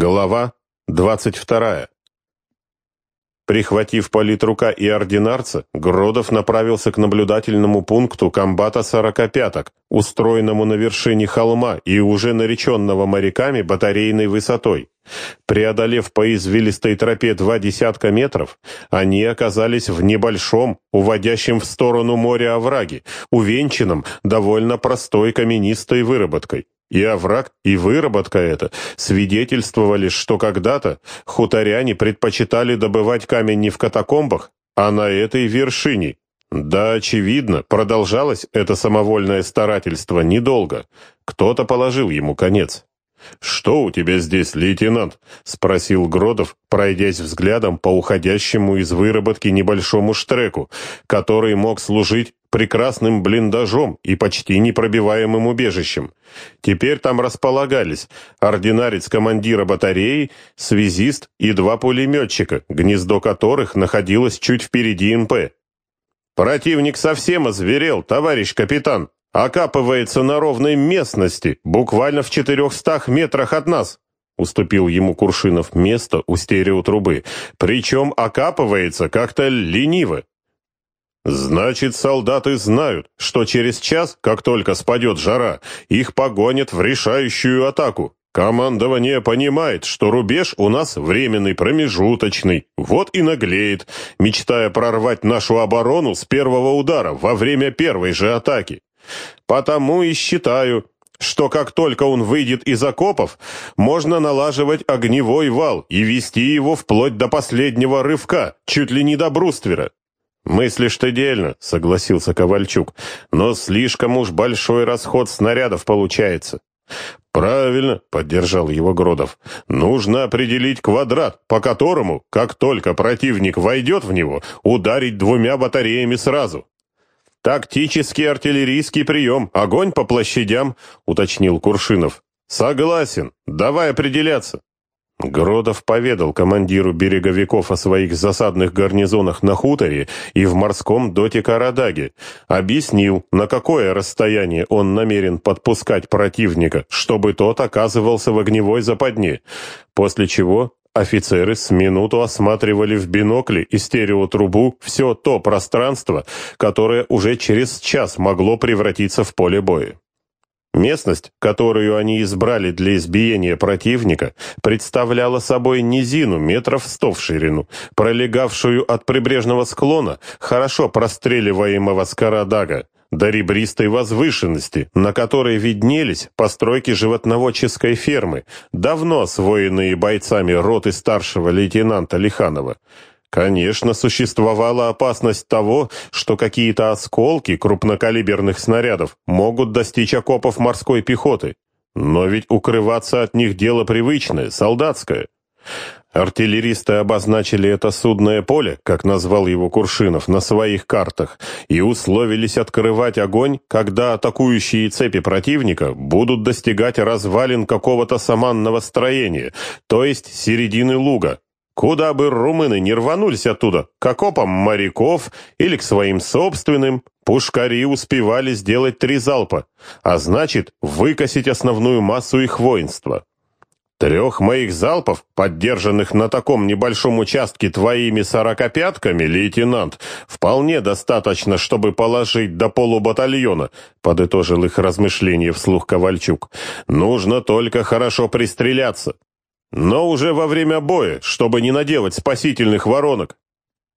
Глава 22. Прихватив политрука и ординарца, Гродов направился к наблюдательному пункту комбата сорокопяток, устроенному на вершине холма и уже нареченного моряками батарейной высотой. Преодолев по извилистой тропе два десятка метров, они оказались в небольшом, уводящем в сторону моря овраге, увенчанном довольно простой каменистой выработкой. И овраг, и выработка эта свидетельствовали, что когда-то хуторяне предпочитали добывать камень не в катакомбах, а на этой вершине. Да, очевидно, продолжалось это самовольное старательство недолго. Кто-то положил ему конец. «Что у тебя здесь, лейтенант?» — спросил Гродов, пройдясь взглядом по уходящему из выработки небольшому штреку, который мог служить прекрасным блиндажом и почти непробиваемым убежищем. Теперь там располагались ординарец командира батареи, связист и два пулеметчика, гнездо которых находилось чуть впереди НП. «Противник совсем озверел, товарищ капитан!» окапывается на ровной местности, буквально в четырехстах метрах от нас. Уступил ему Куршинов место у стереотрубы. Причем окапывается как-то лениво. Значит, солдаты знают, что через час, как только спадет жара, их погонят в решающую атаку. Командование понимает, что рубеж у нас временный, промежуточный. Вот и наглеет, мечтая прорвать нашу оборону с первого удара во время первой же атаки. Потому и считаю, что как только он выйдет из окопов, можно налаживать огневой вал и вести его вплоть до последнего рывка, чуть ли не до бруствера. «Мыслишь ты дельно», — согласился Ковальчук, «но слишком уж большой расход снарядов получается». «Правильно», — поддержал его Гродов. «Нужно определить квадрат, по которому, как только противник войдет в него, ударить двумя батареями сразу. «Тактический артиллерийский прием. Огонь по площадям», — уточнил Куршинов. «Согласен. Давай определяться». Гродов поведал командиру береговиков о своих засадных гарнизонах на хуторе и в морском доте Карадаге, объяснил, на какое расстояние он намерен подпускать противника, чтобы тот оказывался в огневой западне, после чего Офицеры с минуту осматривали в бинокли и стереотрубу все то пространство, которое уже через час могло превратиться в поле боя. Местность, которую они избрали для избиения противника, представляла собой низину метров сто в ширину, пролегавшую от прибрежного склона, хорошо простреливаемого с Карадага, до ребристой возвышенности, на которой виднелись постройки животноводческой фермы, давно освоенные бойцами роты старшего лейтенанта Лиханова. Конечно, существовала опасность того, что какие-то осколки крупнокалиберных снарядов могут достичь окопов морской пехоты. Но ведь укрываться от них дело привычное, солдатское. Артиллеристы обозначили это судное поле, как назвал его Куршинов, на своих картах, и условились открывать огонь, когда атакующие цепи противника будут достигать развалин какого-то саманного строения, то есть середины луга. Куда бы румыны не рванулись оттуда, к окопам моряков или к своим собственным, пушкари успевали сделать три залпа, а значит, выкосить основную массу их воинства. Трех моих залпов, поддержанных на таком небольшом участке твоими сорокопятками, лейтенант, вполне достаточно, чтобы положить до полубатальона, подытожил их размышления вслух Ковальчук. Нужно только хорошо пристреляться. Но уже во время боя, чтобы не наделать спасительных воронок.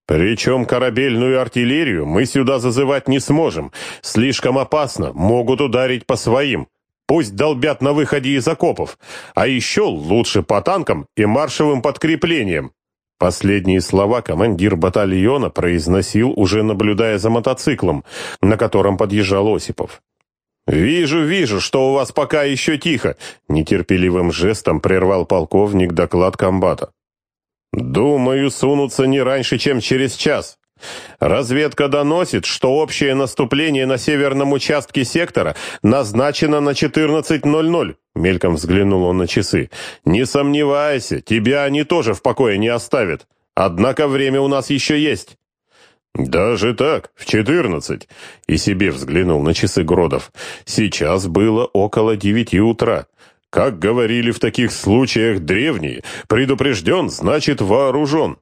Причем корабельную артиллерию мы сюда зазывать не сможем. Слишком опасно, могут ударить по своим. Пусть долбят на выходе из окопов, а еще лучше по танкам и маршевым подкреплениям. Последние слова командир батальона произносил, уже наблюдая за мотоциклом, на котором подъезжал Осипов. «Вижу, вижу, что у вас пока еще тихо», — нетерпеливым жестом прервал полковник доклад комбата. «Думаю, сунутся не раньше, чем через час. Разведка доносит, что общее наступление на северном участке сектора назначено на 14.00. Мельком взглянул он на часы. Не сомневайся, тебя они тоже в покое не оставят. Однако время у нас еще есть. «Даже так, в четырнадцать?» И себе взглянул на часы Гродов. Сейчас было около девяти утра. Как говорили в таких случаях древние, предупрежден, значит вооружен.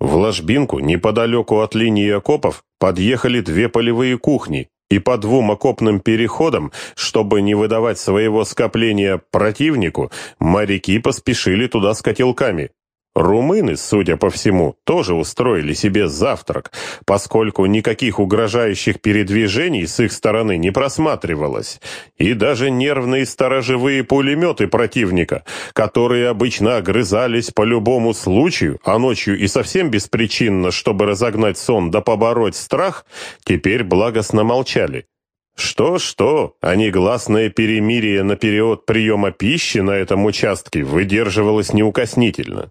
В ложбинку, неподалеку от линии окопов, подъехали две полевые кухни, и по двум окопным переходам, чтобы не выдавать своего скопления противнику, моряки поспешили туда с котелками. Румыны, судя по всему, тоже устроили себе завтрак, поскольку никаких угрожающих передвижений с их стороны не просматривалось, и даже нервные сторожевые пулеметы противника, которые обычно огрызались по любому случаю, а ночью и совсем беспричинно, чтобы разогнать сон да побороть страх, теперь благостно молчали. Что-что, а негласное перемирие на период приема пищи на этом участке выдерживалось неукоснительно.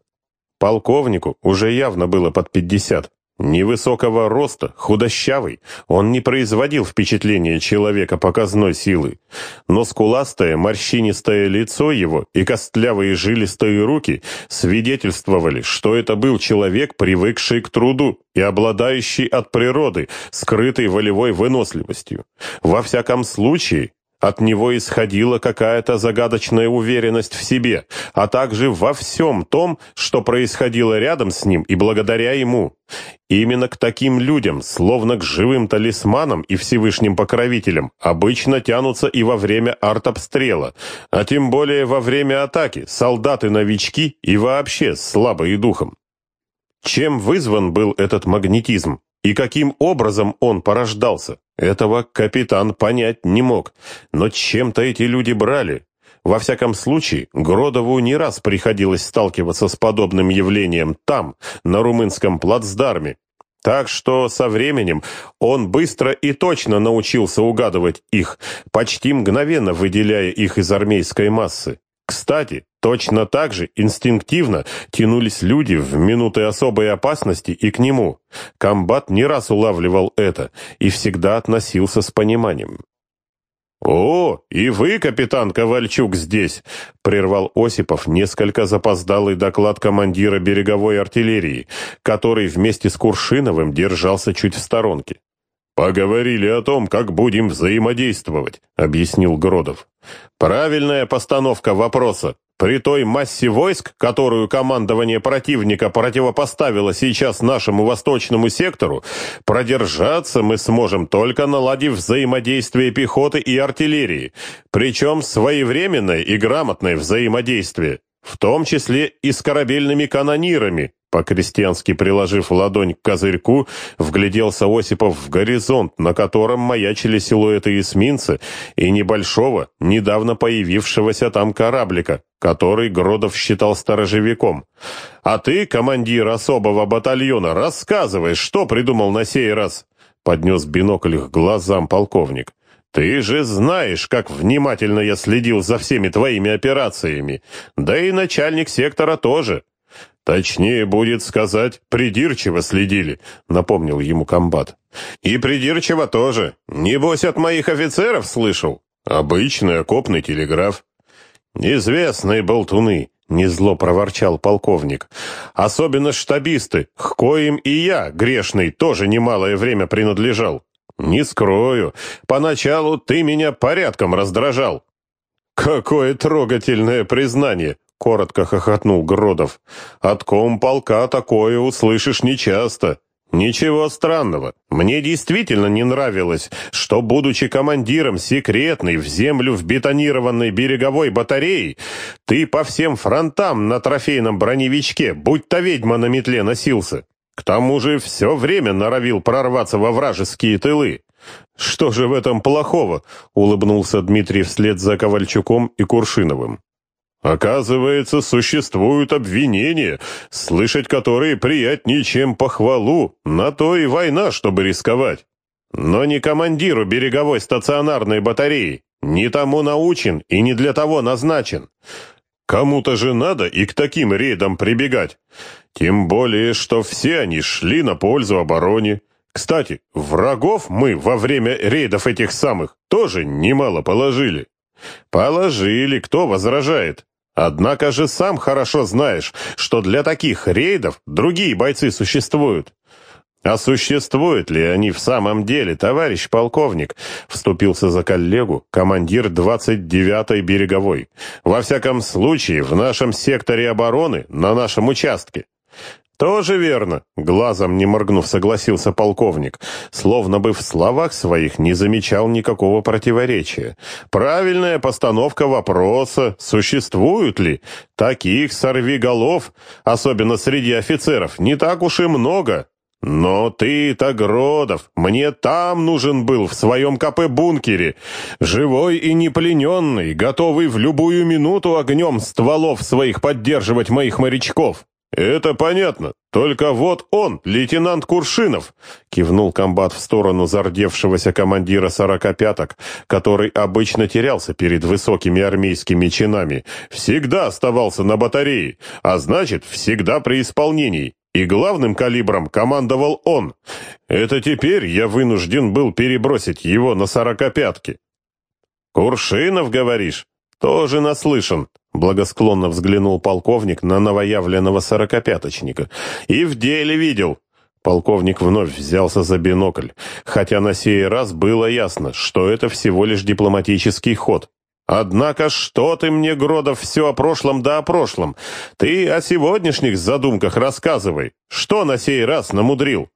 Полковнику уже явно было под пятьдесят. Невысокого роста, худощавый, он не производил впечатления человека показной силы. Но скуластое, морщинистое лицо его и костлявые жилистые руки свидетельствовали, что это был человек, привыкший к труду и обладающий от природы скрытой волевой выносливостью. Во всяком случае, от него исходила какая-то загадочная уверенность в себе, а также во всем том, что происходило рядом с ним и благодаря ему. Именно к таким людям, словно к живым талисманам и Всевышним покровителям, обычно тянутся и во время артобстрела, а тем более во время атаки, солдаты-новички и вообще слабые духом. Чем вызван был этот магнетизм? И каким образом он порождался, этого капитан понять не мог. Но чем-то эти люди брали. Во всяком случае, Гродову не раз приходилось сталкиваться с подобным явлением там, на румынском плацдарме. Так что со временем он быстро и точно научился угадывать их, почти мгновенно выделяя их из армейской массы. Кстати, точно так же инстинктивно тянулись люди в минуты особой опасности и к нему. Комбат не раз улавливал это и всегда относился с пониманием. «О, и вы, капитан Ковальчук, здесь!» — прервал Осипов несколько запоздалый доклад командира береговой артиллерии, который вместе с Куршиновым держался чуть в сторонке. «Поговорили о том, как будем взаимодействовать», — объяснил Гродов. «Правильная постановка вопроса. При той массе войск, которую командование противника противопоставило сейчас нашему восточному сектору, продержаться мы сможем только наладив взаимодействие пехоты и артиллерии, причем своевременное и грамотное взаимодействие, в том числе и с корабельными канонирами, по-крестьянски приложив ладонь к козырьку, вгляделся Осипов в горизонт, на котором маячили силуэты эсминца и небольшого, недавно появившегося там кораблика, который Гродов считал сторожевиком. «А ты, командир особого батальона, рассказывай, что придумал на сей раз?» Поднес бинокль к глазам полковник. «Ты же знаешь, как внимательно я следил за всеми твоими операциями. Да и начальник сектора тоже». «Точнее будет сказать, придирчиво следили», — напомнил ему комбат. «И придирчиво тоже. Небось, от моих офицеров слышал?» «Обычный окопный телеграф». «Известные болтуны», — незло проворчал полковник. «Особенно штабисты, к коим и я, грешный, тоже немалое время принадлежал. Не скрою, поначалу ты меня порядком раздражал». «Какое трогательное признание!» — коротко хохотнул Гродов. «От комполка такое услышишь нечасто. Ничего странного. Мне действительно не нравилось, что, будучи командиром секретной в землю вбетонированной береговой батареи, ты по всем фронтам на трофейном броневичке, будь то ведьма на метле носился. К тому же все время норовил прорваться во вражеские тылы. «Что же в этом плохого?» — улыбнулся Дмитрий вслед за Ковальчуком и Куршиновым. Оказывается, существуют обвинения, слышать которые приятнее, чем похвалу. На то и война, чтобы рисковать. Но не командиру береговой стационарной батареи. Не тому научен и не для того назначен. Кому-то же надо и к таким рейдам прибегать. Тем более, что все они шли на пользу обороне. Кстати, врагов мы во время рейдов этих самых тоже немало положили. Положили, кто возражает. Однако же сам хорошо знаешь, что для таких рейдов другие бойцы существуют. А существуют ли они в самом деле, товарищ полковник? Вступился за коллегу командир 29-й береговой. Во всяком случае, в нашем секторе обороны, на нашем участке. «Тоже верно», — глазом не моргнув согласился полковник, словно бы в словах своих не замечал никакого противоречия. «Правильная постановка вопроса, существуют ли таких сорвиголов, особенно среди офицеров, не так уж и много». «Но ты-то, Гродов, мне там нужен был, в своем КП-бункере, живой и неплененный, готовый в любую минуту огнем стволов своих поддерживать моих морячков». «Это понятно. Только вот он, лейтенант Куршинов», — кивнул комбат в сторону зардевшегося командира сорокопяток, который обычно терялся перед высокими армейскими чинами, всегда оставался на батарее, а значит, всегда при исполнении. И главным калибром командовал он. Это теперь я вынужден был перебросить его на сорокопятки. «Куршинов, говоришь?» «Тоже наслышан», — благосклонно взглянул полковник на новоявленного сорокопяточника. «И в деле видел». Полковник вновь взялся за бинокль, хотя на сей раз было ясно, что это всего лишь дипломатический ход. «Однако что ты мне, Гродов, все о прошлом да о прошлом? Ты о сегодняшних задумках рассказывай. Что на сей раз намудрил?»